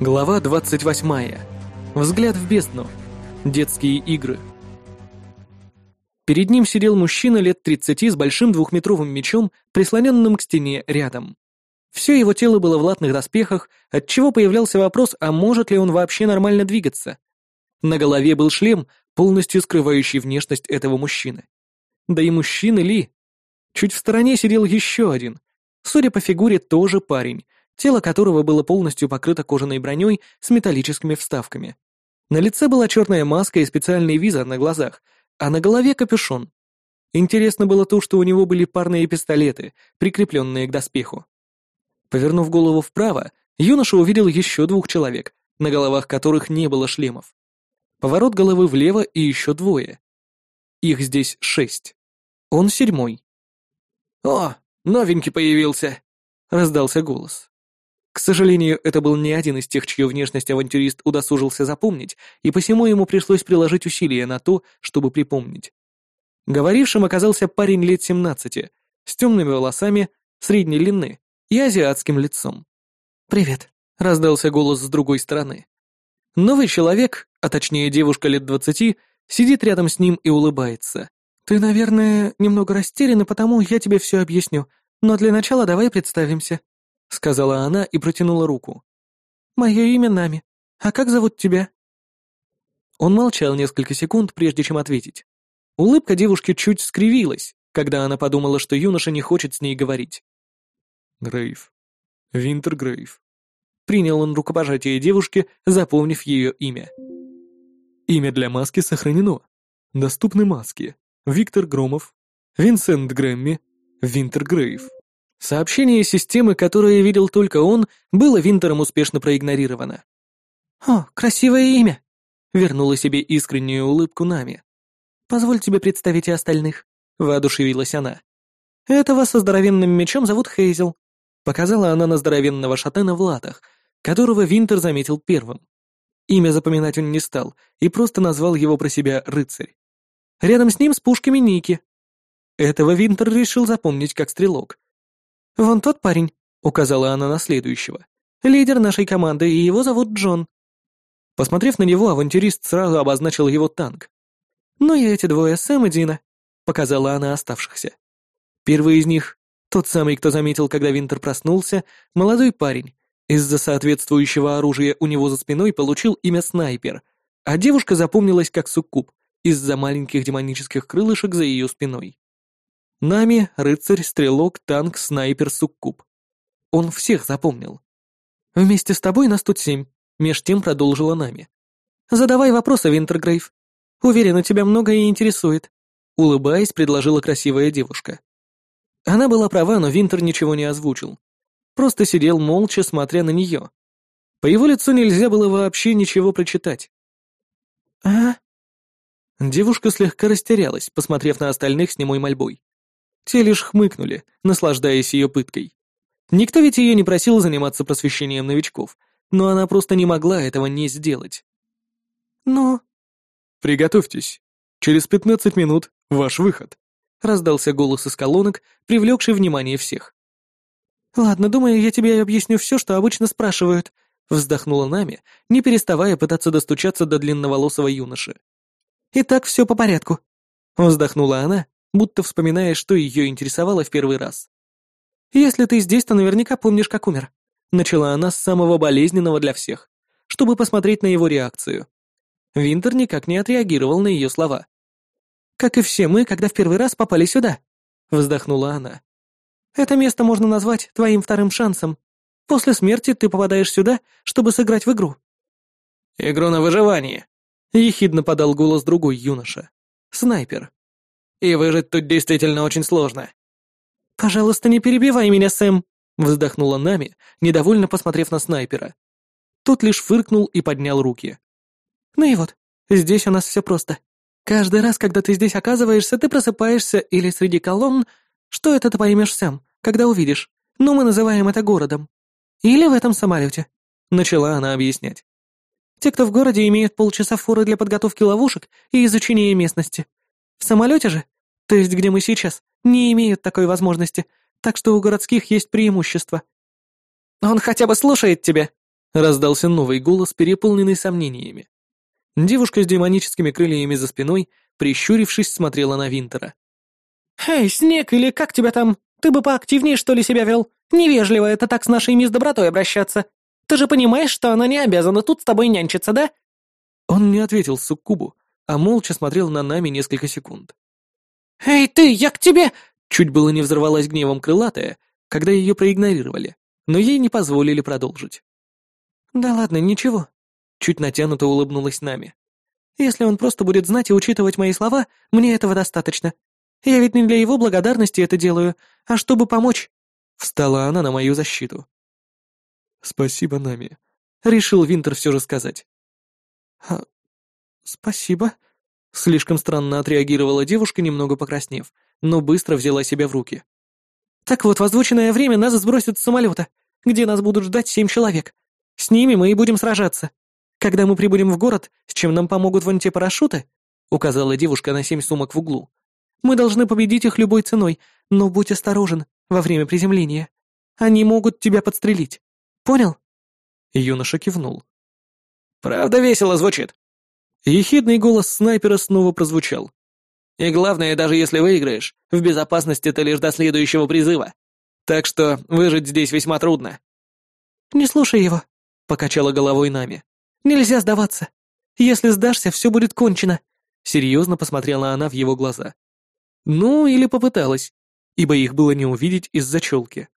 Глава 28. Взгляд в бездну. Детские игры. Перед ним сидел мужчина лет 30 с большим двухметровым мечом, прислоненным к стене рядом. Все его тело было в латных доспехах, отчего появлялся вопрос, а может ли он вообще нормально двигаться. На голове был шлем, полностью скрывающий внешность этого мужчины. Да и мужчины ли? Чуть в стороне сидел еще один. Судя по фигуре, тоже парень, тело которого было полностью покрыто кожаной броней с металлическими вставками. На лице была черная маска и специальный визор на глазах, а на голове капюшон. Интересно было то, что у него были парные пистолеты, прикрепленные к доспеху. Повернув голову вправо, юноша увидел еще двух человек, на головах которых не было шлемов. Поворот головы влево и еще двое. Их здесь шесть. Он седьмой. «О, новенький появился!» — раздался голос. К сожалению, это был не один из тех, чью внешность авантюрист удосужился запомнить, и посему ему пришлось приложить усилия на то, чтобы припомнить. Говорившим оказался парень лет 17, с темными волосами, средней длины и азиатским лицом. «Привет», — раздался голос с другой стороны. Новый человек, а точнее девушка лет двадцати, сидит рядом с ним и улыбается. «Ты, наверное, немного растерян, потому я тебе все объясню, но для начала давай представимся», — сказала она и протянула руку. «Мое имя Нами. А как зовут тебя?» Он молчал несколько секунд, прежде чем ответить. Улыбка девушки чуть скривилась, когда она подумала, что юноша не хочет с ней говорить. Грейв. Винтер Грейв. Принял он рукопожатие девушки, запомнив ее имя. Имя для маски сохранено. Доступны маски. Виктор Громов, Винсент Грэмми, Винтер Грейв. Сообщение системы, которое видел только он, было Винтером успешно проигнорировано. «О, красивое имя!» — вернула себе искреннюю улыбку Нами. «Позволь тебе представить и остальных», — воодушевилась она. «Этого со здоровенным мечом зовут Хейзел», — показала она на здоровенного шатена в латах, которого Винтер заметил первым. Имя запоминать он не стал и просто назвал его про себя рыцарь. Рядом с ним с пушками Ники. Этого Винтер решил запомнить как стрелок, «Вон тот парень», — указала она на следующего. «Лидер нашей команды, и его зовут Джон». Посмотрев на него, авантюрист сразу обозначил его танк. «Ну и эти двое, Сэм и Дина», — показала она оставшихся. Первый из них, тот самый, кто заметил, когда Винтер проснулся, молодой парень, из-за соответствующего оружия у него за спиной получил имя Снайпер, а девушка запомнилась как Суккуб из-за маленьких демонических крылышек за ее спиной. Нами, рыцарь, стрелок, танк, снайпер, суккуб. Он всех запомнил. «Вместе с тобой нас тут семь», — меж тем продолжила Нами. «Задавай вопросы, Винтергрейв. Уверена, тебя многое интересует», — улыбаясь, предложила красивая девушка. Она была права, но Винтер ничего не озвучил. Просто сидел молча, смотря на нее. По его лицу нельзя было вообще ничего прочитать. «А?» Девушка слегка растерялась, посмотрев на остальных с немой мольбой. Те лишь хмыкнули, наслаждаясь ее пыткой. Никто ведь ее не просил заниматься просвещением новичков, но она просто не могла этого не сделать. «Но...» «Приготовьтесь. Через пятнадцать минут ваш выход», — раздался голос из колонок, привлекший внимание всех. «Ладно, думаю, я тебе объясню все, что обычно спрашивают», — вздохнула Нами, не переставая пытаться достучаться до длинноволосого юноши. «Итак, все по порядку», — вздохнула она будто вспоминая, что ее интересовало в первый раз. «Если ты здесь, то наверняка помнишь, как умер». Начала она с самого болезненного для всех, чтобы посмотреть на его реакцию. Винтер никак не отреагировал на ее слова. «Как и все мы, когда в первый раз попали сюда», — вздохнула она. «Это место можно назвать твоим вторым шансом. После смерти ты попадаешь сюда, чтобы сыграть в игру». «Игру на выживание», — ехидно подал голос другой юноша. Снайпер. И выжить тут действительно очень сложно. «Пожалуйста, не перебивай меня, Сэм», — вздохнула Нами, недовольно посмотрев на снайпера. Тот лишь фыркнул и поднял руки. «Ну и вот, здесь у нас все просто. Каждый раз, когда ты здесь оказываешься, ты просыпаешься или среди колонн, что это ты поймешь сам, когда увидишь. Но мы называем это городом. Или в этом самолете», — начала она объяснять. «Те, кто в городе, имеют полчаса форы для подготовки ловушек и изучения местности. В самолете же то есть где мы сейчас, не имеют такой возможности, так что у городских есть преимущество». «Он хотя бы слушает тебя», — Раздался новый голос, переполненный сомнениями. Девушка с демоническими крыльями за спиной, прищурившись, смотрела на Винтера. «Эй, Снег, или как тебя там? Ты бы поактивнее, что ли, себя вел? Невежливо это так с нашей мисс добротой обращаться. Ты же понимаешь, что она не обязана тут с тобой нянчиться, да?» Он не ответил суккубу, а молча смотрел на нами несколько секунд. «Эй, ты, я к тебе!» Чуть было не взорвалась гневом крылатая, когда ее проигнорировали, но ей не позволили продолжить. «Да ладно, ничего», — чуть натянуто улыбнулась нами. «Если он просто будет знать и учитывать мои слова, мне этого достаточно. Я ведь не для его благодарности это делаю, а чтобы помочь». Встала она на мою защиту. «Спасибо, Нами», — решил Винтер все же сказать. «А, спасибо», — слишком странно отреагировала девушка, немного покраснев, но быстро взяла себя в руки. «Так вот, в озвученное время нас сбросят с самолета, где нас будут ждать семь человек. С ними мы и будем сражаться. Когда мы прибудем в город, с чем нам помогут вон те парашюты?» — указала девушка на семь сумок в углу. «Мы должны победить их любой ценой, но будь осторожен во время приземления. Они могут тебя подстрелить. Понял?» Юноша кивнул. «Правда весело звучит». Ехидный голос снайпера снова прозвучал. И главное, даже если выиграешь, в безопасности ты лишь до следующего призыва. Так что выжить здесь весьма трудно». «Не слушай его», — покачала головой Нами. «Нельзя сдаваться. Если сдашься, все будет кончено». Серьезно посмотрела она в его глаза. Ну, или попыталась, ибо их было не увидеть из-за челки.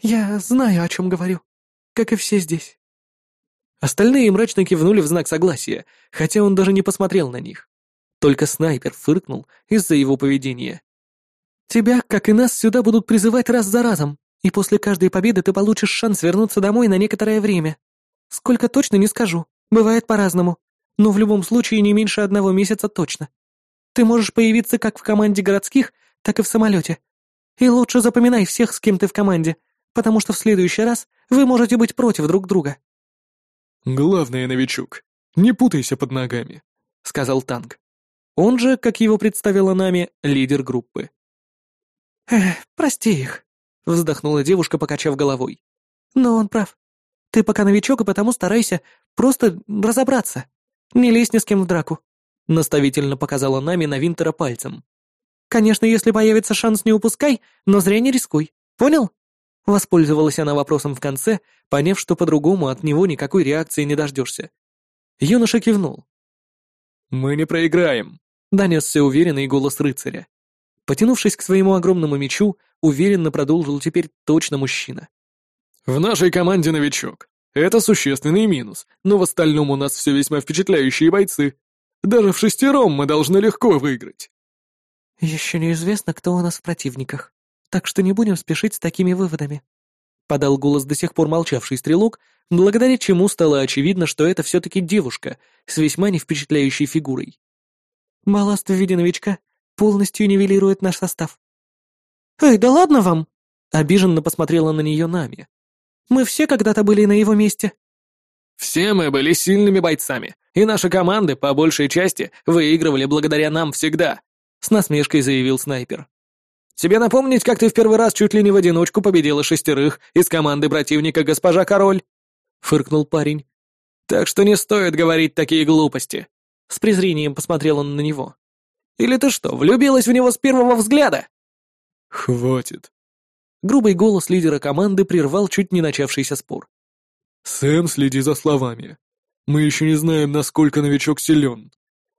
«Я знаю, о чем говорю, как и все здесь». Остальные мрачно кивнули в знак согласия, хотя он даже не посмотрел на них. Только снайпер фыркнул из-за его поведения. «Тебя, как и нас, сюда будут призывать раз за разом, и после каждой победы ты получишь шанс вернуться домой на некоторое время. Сколько точно не скажу, бывает по-разному, но в любом случае не меньше одного месяца точно. Ты можешь появиться как в команде городских, так и в самолете. И лучше запоминай всех, с кем ты в команде, потому что в следующий раз вы можете быть против друг друга». «Главное, новичок, не путайся под ногами», — сказал танк. Он же, как его представила нами, лидер группы. «Эх, прости их», — вздохнула девушка, покачав головой. «Но он прав. Ты пока новичок, и потому старайся просто разобраться. Не лезь ни с кем в драку», — наставительно показала нами на Винтера пальцем. «Конечно, если появится шанс, не упускай, но зря не рискуй. Понял?» Воспользовалась она вопросом в конце, поняв, что по-другому от него никакой реакции не дождешься. Юноша кивнул. «Мы не проиграем», донесся уверенный голос рыцаря. Потянувшись к своему огромному мечу, уверенно продолжил теперь точно мужчина. «В нашей команде новичок. Это существенный минус, но в остальном у нас все весьма впечатляющие бойцы. Даже в шестером мы должны легко выиграть». «Еще неизвестно, кто у нас в противниках, так что не будем спешить с такими выводами», подал голос до сих пор молчавший стрелок, благодаря чему стало очевидно, что это все-таки девушка с весьма не впечатляющей фигурой. Балласт в виде новичка полностью нивелирует наш состав. «Эй, да ладно вам!» — обиженно посмотрела на нее Нами. «Мы все когда-то были на его месте». «Все мы были сильными бойцами, и наши команды, по большей части, выигрывали благодаря нам всегда», — с насмешкой заявил снайпер. «Тебе напомнить, как ты в первый раз чуть ли не в одиночку победила шестерых из команды противника госпожа Король?» — фыркнул парень. «Так что не стоит говорить такие глупости. С презрением посмотрел он на него. «Или ты что, влюбилась в него с первого взгляда?» «Хватит». Грубый голос лидера команды прервал чуть не начавшийся спор. «Сэм, следи за словами. Мы еще не знаем, насколько новичок силен».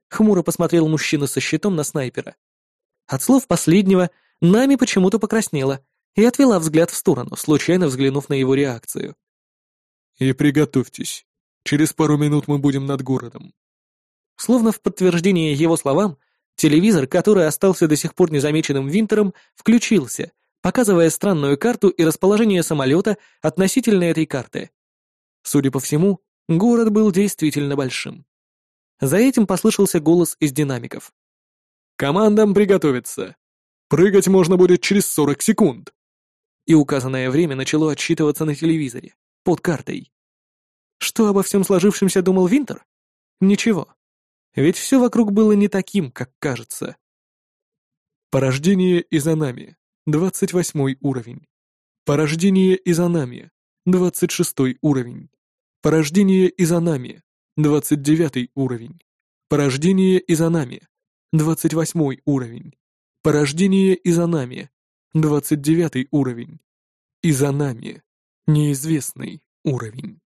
Хмуро посмотрел мужчина со щитом на снайпера. От слов последнего Нами почему-то покраснела и отвела взгляд в сторону, случайно взглянув на его реакцию. «И приготовьтесь. Через пару минут мы будем над городом. Словно в подтверждение его словам, телевизор, который остался до сих пор незамеченным Винтером, включился, показывая странную карту и расположение самолета относительно этой карты. Судя по всему, город был действительно большим. За этим послышался голос из динамиков. «Командам приготовиться. Прыгать можно будет через 40 секунд». И указанное время начало отсчитываться на телевизоре, под картой. Что обо всем сложившемся думал Винтер? Ничего. Ведь все вокруг было не таким, как кажется. Порождение Изанами, 28 уровень. Порождение Изанами, 26 уровень. Порождение Изанами. 29 уровень. Порождение Изанами. 28 уровень. Порождение Изанами. 29 уровень. Изанами. Неизвестный уровень.